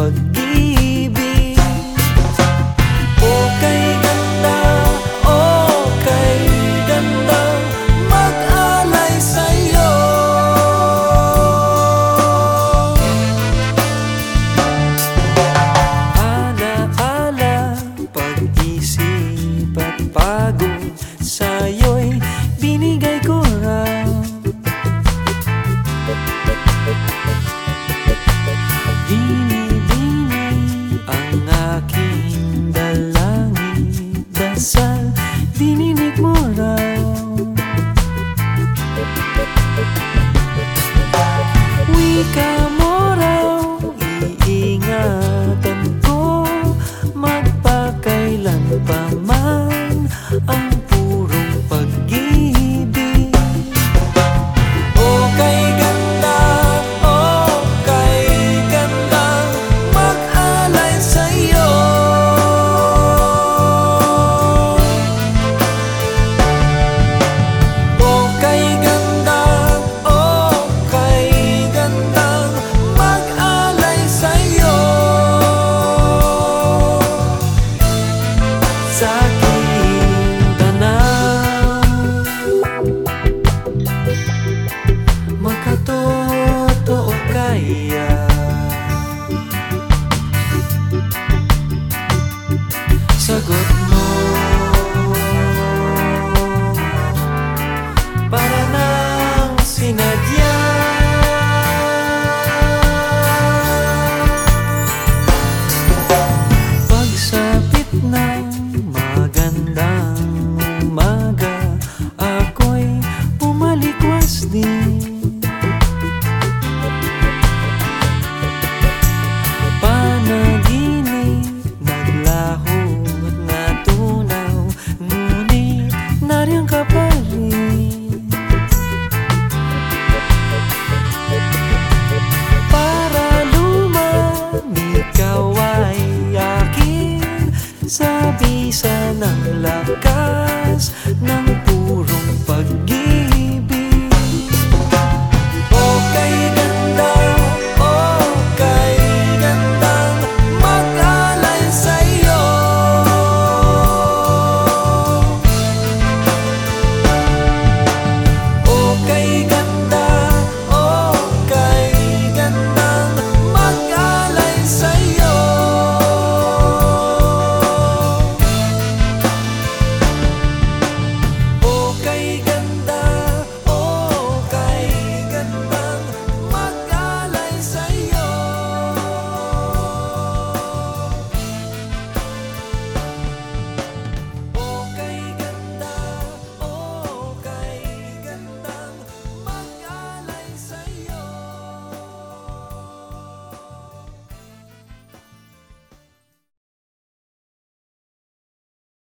قد sleep.